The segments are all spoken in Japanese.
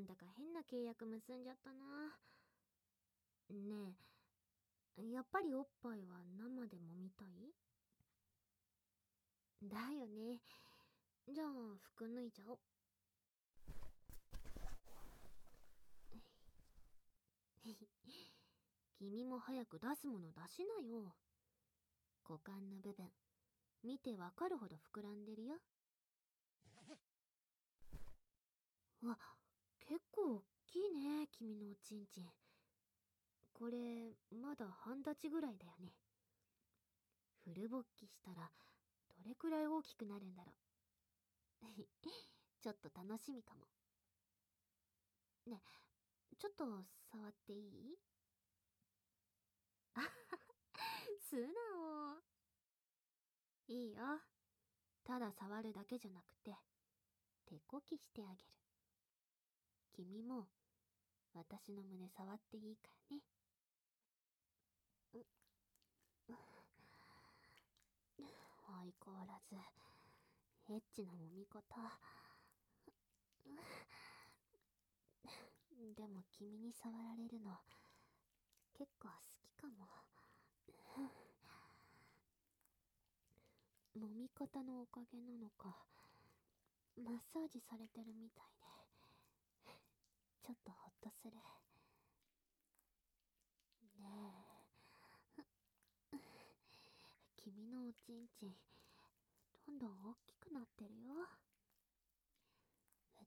なんだか変な契約結んじゃったな。ねえ、やっぱりおっぱいは生で揉みたい？だよね。じゃあ、服脱いじゃお。君も早く出すもの出しなよ。股間の部分、見てわかるほど膨らんでるよ。わ、結構大きいね、君のおちんちん。これ、まだ半立ちぐらいだよね。フル勃起したら、どれくらい大きくなるんだろう。ちょっと楽しみかも。ね、ちょっと触っていい？あ、素直。いいよ。ただ触るだけじゃなくて、手こきしてあげる。君も、私の胸触っていいからね。相変わらず、エッチな揉み方。でも君に触られるの、結構好きかも。揉み方のおかげなのか、マッサージされてるみたいで、ちょっととする。ねえ、君のおちんちん、どんどん大きくなってるよ。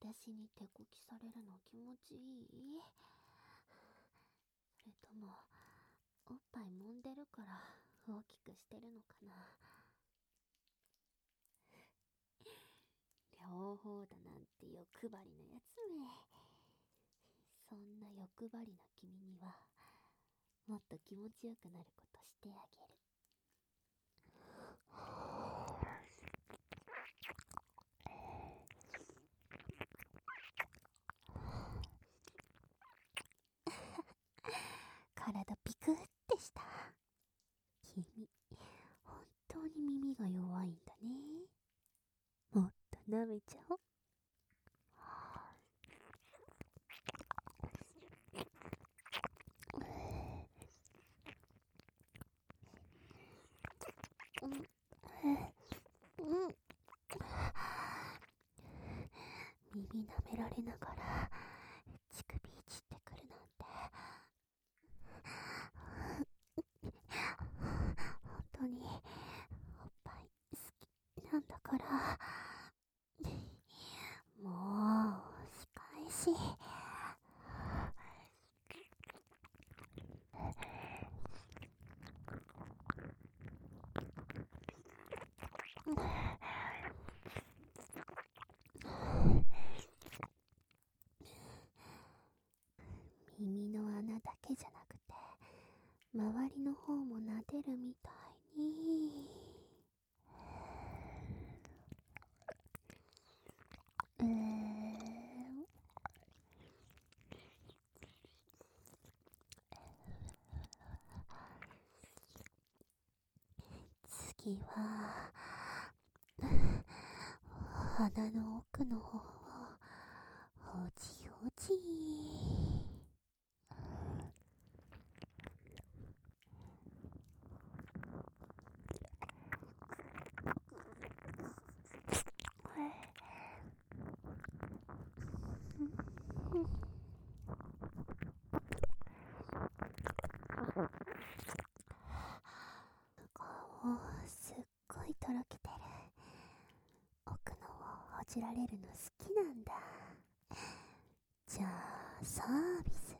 私に手こきされるの気持ちいい？それとも、おっぱい揉んでるから大きくしてるのかな？両方だなんて欲張りなやつめ。そんな欲張りな君には、もっと気持ちよくなることしてあげる。体ピクってした。君、本当に耳が弱いんだね。もっと舐めちゃおう。うん、うん、耳舐められながら乳首いじってくるなんて本当におっぱい好きなんだから。もう仕返し耳の穴だけじゃなくて周りの方も撫でるみたいにえー、次は 鼻の奥の方をおじおじ顔すっごいとろけてる奥のをほじられるの好きなんだ。じゃあサービス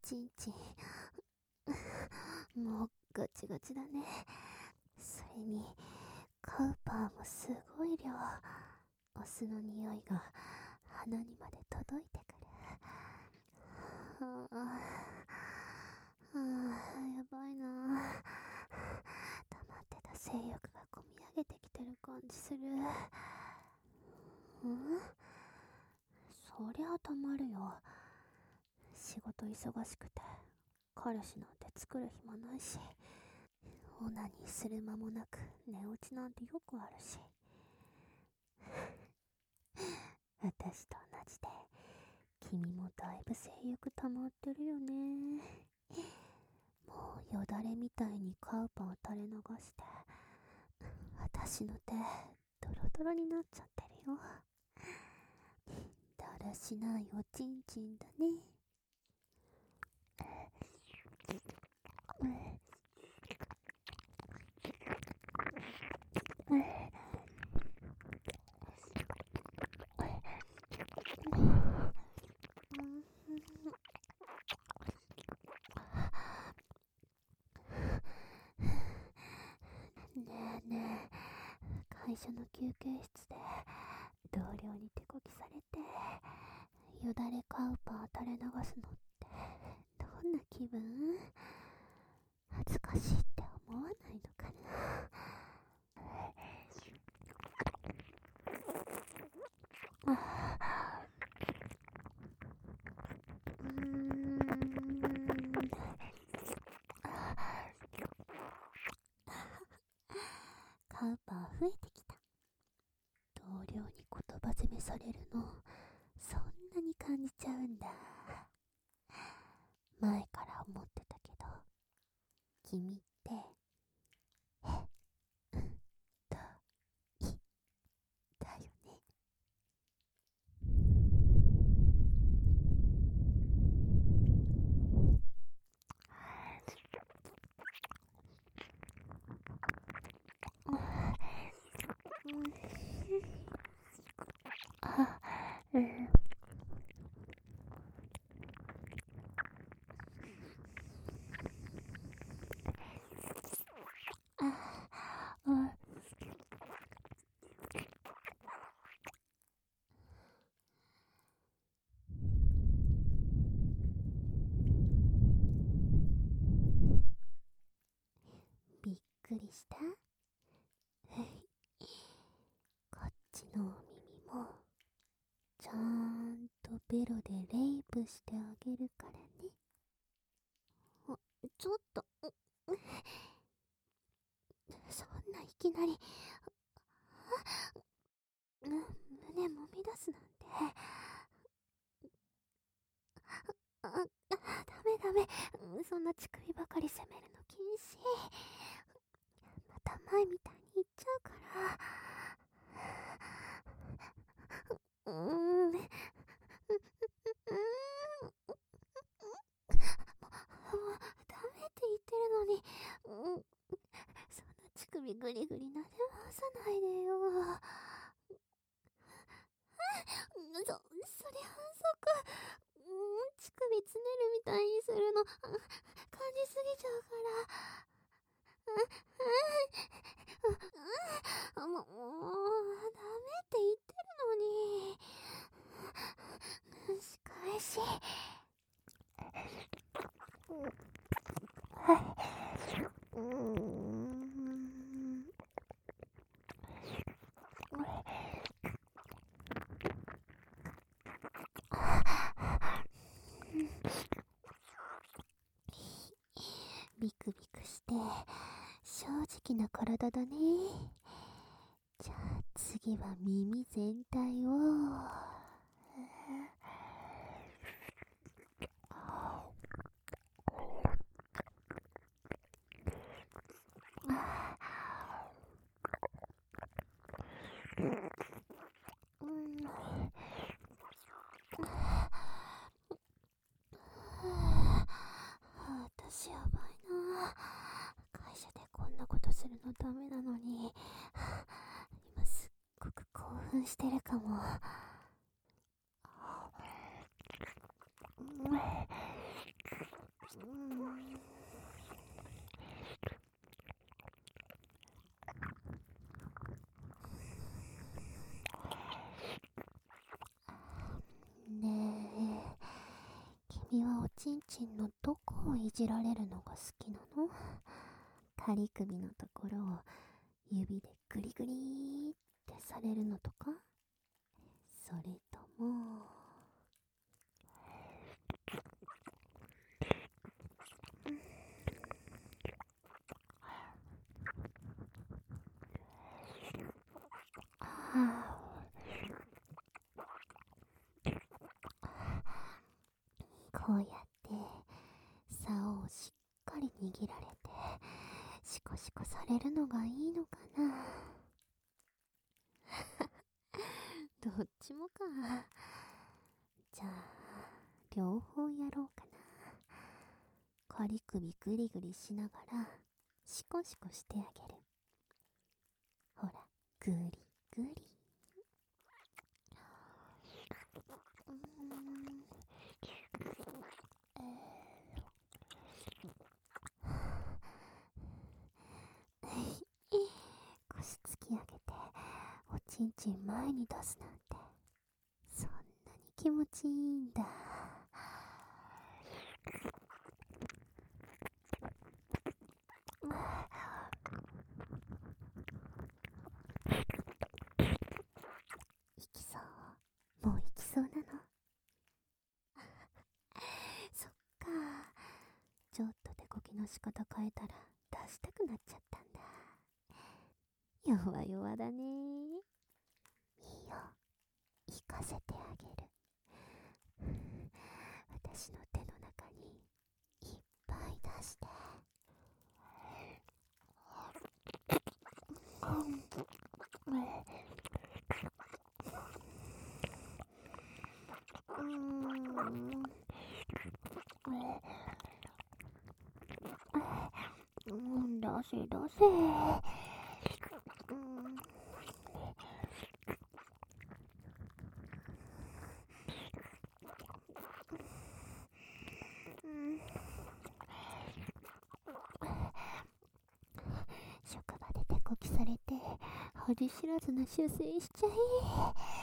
おちんち。んもうガチガチだね。それにカウパーもすごい量。お酢の匂いが鼻にまで届いてくる。はあ、はあ、やばいな。溜まってた性欲がこみ上げてきてる感じする。ん？そりゃたまるよ。仕事忙しくて彼氏なんて作る暇ないしオナニーする間もなく寝落ちなんてよくあるし。私と同じで君もだいぶ性欲溜まってるよね。もうよだれみたいにカウパー垂れ流して私の手ドロドロになっちゃってるよ。だらしないおちんちんだね。ねえねえ会社の休憩室で同僚に手こきされてよだれカウパー垂れ流すのって。んな気分？恥ずかしいって思わないのかな？うん。カウパー増えてきた。同僚に言葉責めされるのそんなに感じちゃうんだ前から思ってたけど君ってえうんといだよねあ、うん。あ、うん。びっくりした。こっちのお耳もちゃんとベロでレイプしてあげるからね。あちょっと。そんないきなり。胸もみ出すなんて。ああダメダメ。そんな乳首ばかり責めるの禁止また前みたいに言っちゃうからうーん。うーん。もう、ダメって言ってるのに、うん。そんな乳首グリグリなで回さないでよ。そ、それ反則。乳首つねるみたいにするの、感じすぎちゃうから。うん、うん、もう、ダメって言ってるのに。仕返し。はい。うーん。ビクビクして正直な体だね。じゃあ次は耳全体を。私やばい会社でこんなことするのダメなのに、今すっごく興奮してるかも。ねえ君はおちんちんのどこをいじられるのが好きなの？仮首のところを指でグリグリーってされるのとか？それともこうやって竿をしっかり握られてシコシコされるのがいいのかな。どっちもか。じゃあ両方やろうかな。仮首グリグリしながらシコシコしてあげる。ほらグリグリ。うん腰突き上げておちんちん前に出すなんてそんなに気持ちいいんだ。行きそう？もう行きそうなの？そっか。ちょっと手こきの仕方変えたら出したくなっちゃったんだ。弱々だねいいよ行かせてあげる私の手の中にいっましたうん。うん、出せ出せ。うん。うん職場で手こきされて恥知らずな修正しちゃい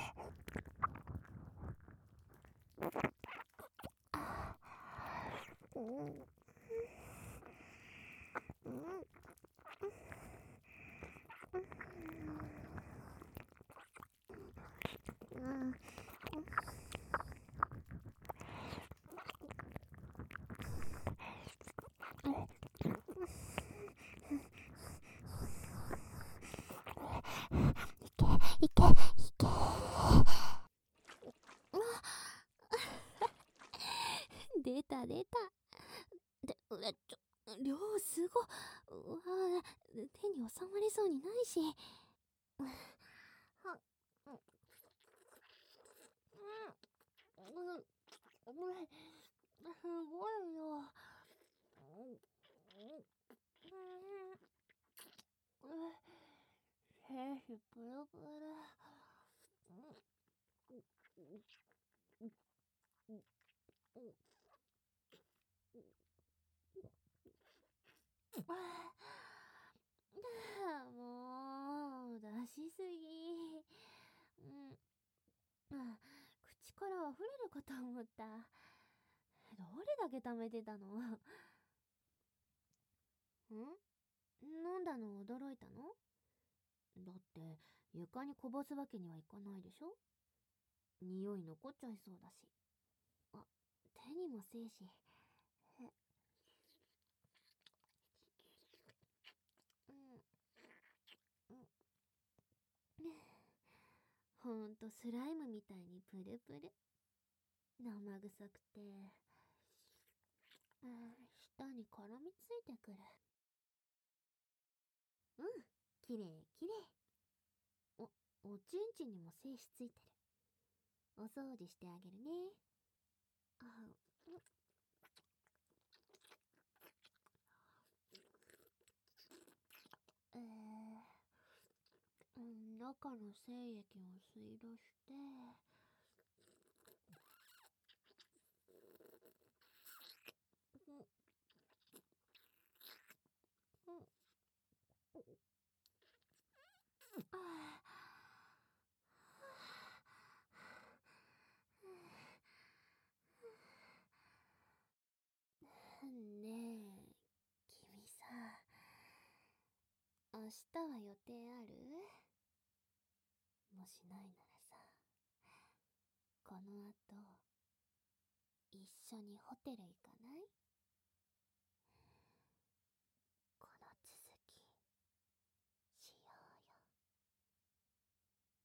いけいけ。いけ出た出た。でえちょ量すご。うわ手に収まりそうにないし。はうん。うん。うん。すごいよ精子プルプルもう出しすぎ口から溢れるかと思ったどれだけ溜めてたのん飲んだの驚いたのだって床にこぼすわけにはいかないでしょ？匂い残っちゃいそうだし。あ手にもせえし。ほんとスライムみたいにプルプル。生臭くて。うん舌に絡みついてくる。うん。きれいきれい。おおちんちんにも精子ついてる。お掃除してあげるね。あうん。えー、うん。中の精液を吸い出してうんうんあ明日は予定ある？もしないならさ、この後、一緒にホテル行かない？